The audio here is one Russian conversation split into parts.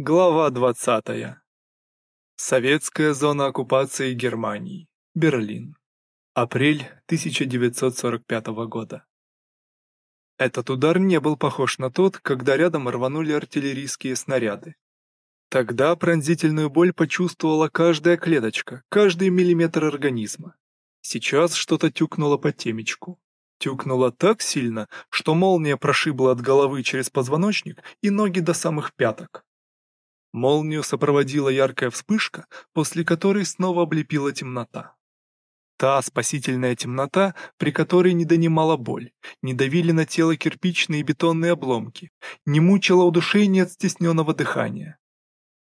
Глава 20. Советская зона оккупации Германии. Берлин. Апрель 1945 года. Этот удар не был похож на тот, когда рядом рванули артиллерийские снаряды. Тогда пронзительную боль почувствовала каждая клеточка, каждый миллиметр организма. Сейчас что-то тюкнуло по темечку. Тюкнуло так сильно, что молния прошибла от головы через позвоночник и ноги до самых пяток. Молнию сопроводила яркая вспышка, после которой снова облепила темнота. Та спасительная темнота, при которой не донимала боль, не давили на тело кирпичные и бетонные обломки, не мучила удушение от стесненного дыхания.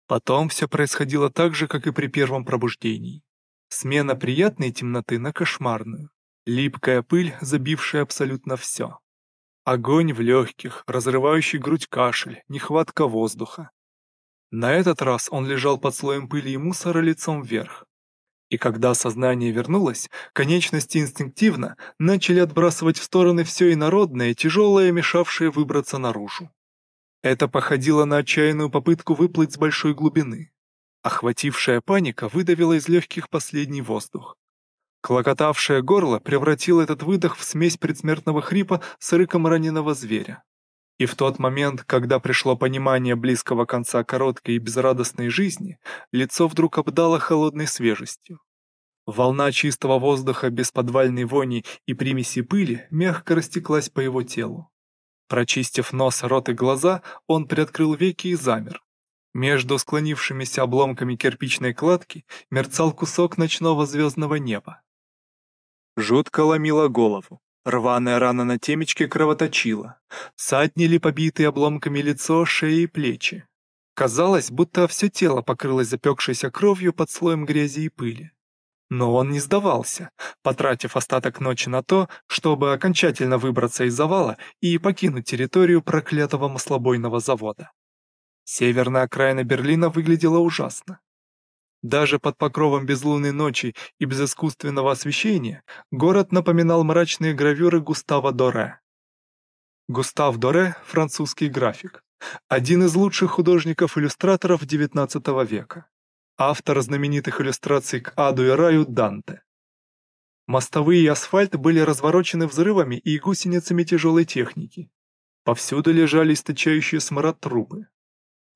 Потом все происходило так же, как и при первом пробуждении. Смена приятной темноты на кошмарную. Липкая пыль, забившая абсолютно все. Огонь в легких, разрывающий грудь кашель, нехватка воздуха, на этот раз он лежал под слоем пыли и мусора лицом вверх. И когда сознание вернулось, конечности инстинктивно начали отбрасывать в стороны все инородное, тяжелое, мешавшее выбраться наружу. Это походило на отчаянную попытку выплыть с большой глубины. Охватившая паника выдавила из легких последний воздух. Клокотавшее горло превратило этот выдох в смесь предсмертного хрипа с рыком раненого зверя. И в тот момент, когда пришло понимание близкого конца короткой и безрадостной жизни, лицо вдруг обдало холодной свежестью. Волна чистого воздуха без подвальной вони и примеси пыли мягко растеклась по его телу. Прочистив нос, рот и глаза, он приоткрыл веки и замер. Между склонившимися обломками кирпичной кладки мерцал кусок ночного звездного неба. Жутко ломило голову. Рваная рана на темечке кровоточила, саднили побитые обломками лицо, шеи и плечи. Казалось, будто все тело покрылось запекшейся кровью под слоем грязи и пыли. Но он не сдавался, потратив остаток ночи на то, чтобы окончательно выбраться из завала и покинуть территорию проклятого маслобойного завода. Северная окраина Берлина выглядела ужасно. Даже под покровом безлунной ночи и без искусственного освещения город напоминал мрачные гравюры Густава Доре. Густав Доре – французский график. Один из лучших художников-иллюстраторов XIX века. Автор знаменитых иллюстраций к Аду и Раю Данте. Мостовые и асфальт были разворочены взрывами и гусеницами тяжелой техники. Повсюду лежали источающие смрад трупы.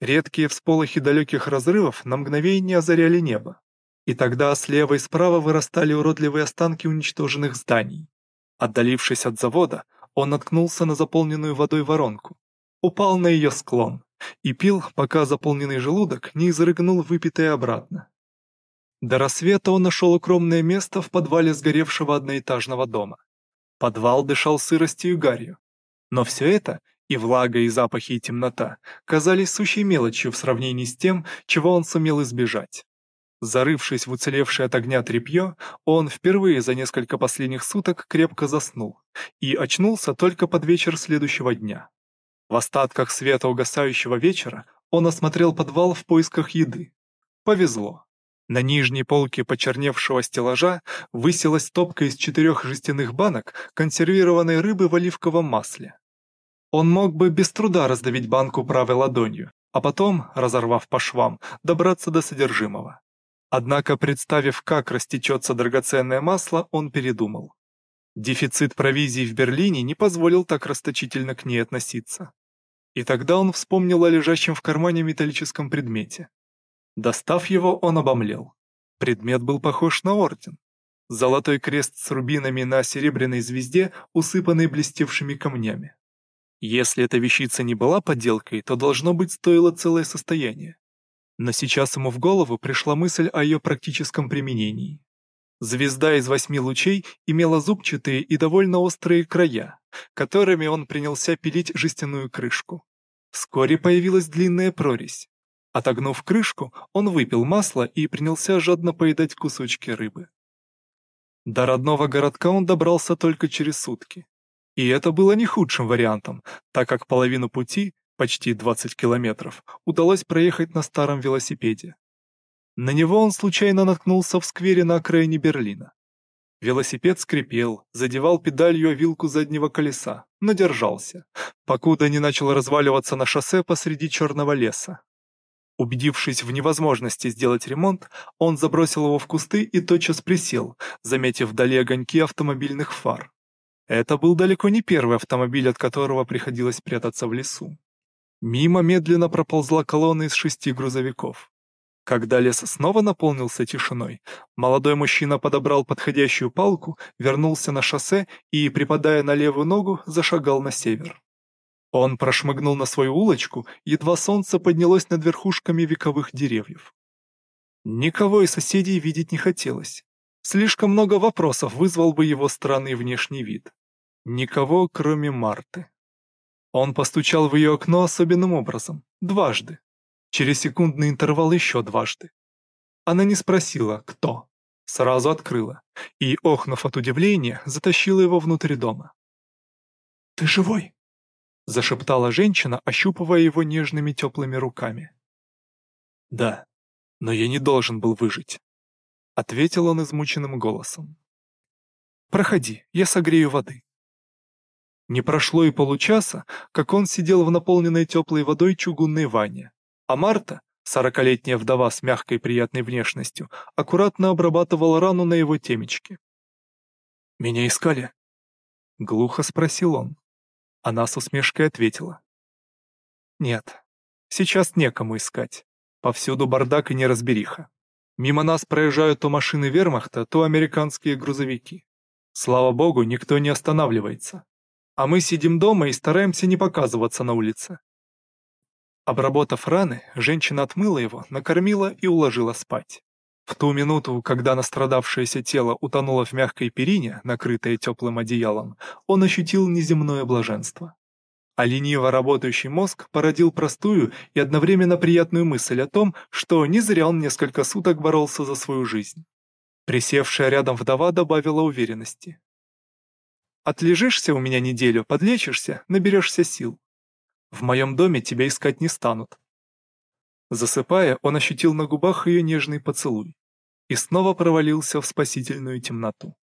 Редкие всполохи далеких разрывов на мгновение озаряли небо. И тогда слева и справа вырастали уродливые останки уничтоженных зданий. Отдалившись от завода, он наткнулся на заполненную водой воронку, упал на ее склон и пил, пока заполненный желудок не изрыгнул выпитое обратно. До рассвета он нашел укромное место в подвале сгоревшего одноэтажного дома. Подвал дышал сыростью и гарью. Но все это и влага, и запахи, и темнота казались сущей мелочью в сравнении с тем, чего он сумел избежать. Зарывшись в уцелевшее от огня тряпье, он впервые за несколько последних суток крепко заснул и очнулся только под вечер следующего дня. В остатках света угасающего вечера он осмотрел подвал в поисках еды. Повезло. На нижней полке почерневшего стеллажа высилась топка из четырех жестяных банок консервированной рыбы в оливковом масле. Он мог бы без труда раздавить банку правой ладонью, а потом, разорвав по швам, добраться до содержимого. Однако, представив, как растечется драгоценное масло, он передумал. Дефицит провизии в Берлине не позволил так расточительно к ней относиться. И тогда он вспомнил о лежащем в кармане металлическом предмете. Достав его, он обомлел. Предмет был похож на орден. Золотой крест с рубинами на серебряной звезде, усыпанный блестевшими камнями. Если эта вещица не была подделкой, то должно быть стоило целое состояние. Но сейчас ему в голову пришла мысль о ее практическом применении. Звезда из восьми лучей имела зубчатые и довольно острые края, которыми он принялся пилить жестяную крышку. Вскоре появилась длинная прорезь. Отогнув крышку, он выпил масло и принялся жадно поедать кусочки рыбы. До родного городка он добрался только через сутки. И это было не худшим вариантом, так как половину пути, почти 20 километров, удалось проехать на старом велосипеде. На него он случайно наткнулся в сквере на окраине Берлина. Велосипед скрипел, задевал педалью о вилку заднего колеса, но держался, покуда не начал разваливаться на шоссе посреди черного леса. Убедившись в невозможности сделать ремонт, он забросил его в кусты и тотчас присел, заметив вдали огоньки автомобильных фар. Это был далеко не первый автомобиль, от которого приходилось прятаться в лесу. Мимо медленно проползла колонна из шести грузовиков. Когда лес снова наполнился тишиной, молодой мужчина подобрал подходящую палку, вернулся на шоссе и, припадая на левую ногу, зашагал на север. Он прошмыгнул на свою улочку, едва солнце поднялось над верхушками вековых деревьев. Никого из соседей видеть не хотелось. Слишком много вопросов вызвал бы его странный внешний вид. Никого, кроме Марты. Он постучал в ее окно особенным образом, дважды. Через секундный интервал еще дважды. Она не спросила, кто. Сразу открыла и, охнув от удивления, затащила его внутрь дома. «Ты живой?» зашептала женщина, ощупывая его нежными теплыми руками. «Да, но я не должен был выжить», — ответил он измученным голосом. «Проходи, я согрею воды». Не прошло и получаса, как он сидел в наполненной теплой водой чугунной ванне, а Марта, сорокалетняя вдова с мягкой приятной внешностью, аккуратно обрабатывала рану на его темечке. «Меня искали?» — глухо спросил он. Она с усмешкой ответила. «Нет, сейчас некому искать. Повсюду бардак и неразбериха. Мимо нас проезжают то машины вермахта, то американские грузовики. Слава богу, никто не останавливается. А мы сидим дома и стараемся не показываться на улице. Обработав раны, женщина отмыла его, накормила и уложила спать. В ту минуту, когда настрадавшееся тело утонуло в мягкой перине, накрытое теплым одеялом, он ощутил неземное блаженство. А лениво работающий мозг породил простую и одновременно приятную мысль о том, что не зря он несколько суток боролся за свою жизнь. Присевшая рядом вдова добавила уверенности. «Отлежишься у меня неделю, подлечишься, наберешься сил. В моем доме тебя искать не станут». Засыпая, он ощутил на губах ее нежный поцелуй и снова провалился в спасительную темноту.